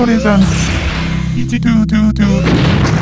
それじゃん。1、2、2、2。